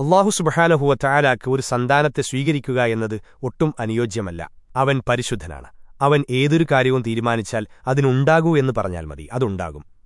അള്ളാഹു സുബഹാനഹുവ ചായാലാക്ക് ഒരു സന്താനത്തെ സ്വീകരിക്കുക എന്നത് ഒട്ടും അനുയോജ്യമല്ല. അവൻ പരിശുദ്ധനാണ്. അവൻ ഏതൊരു കാര്യവും തീരുമാനിച്ചാൽ അതിനുണ്ടാകൂ എന്ന് പറഞ്ഞാൽ മതി. അതുണ്ടാകും.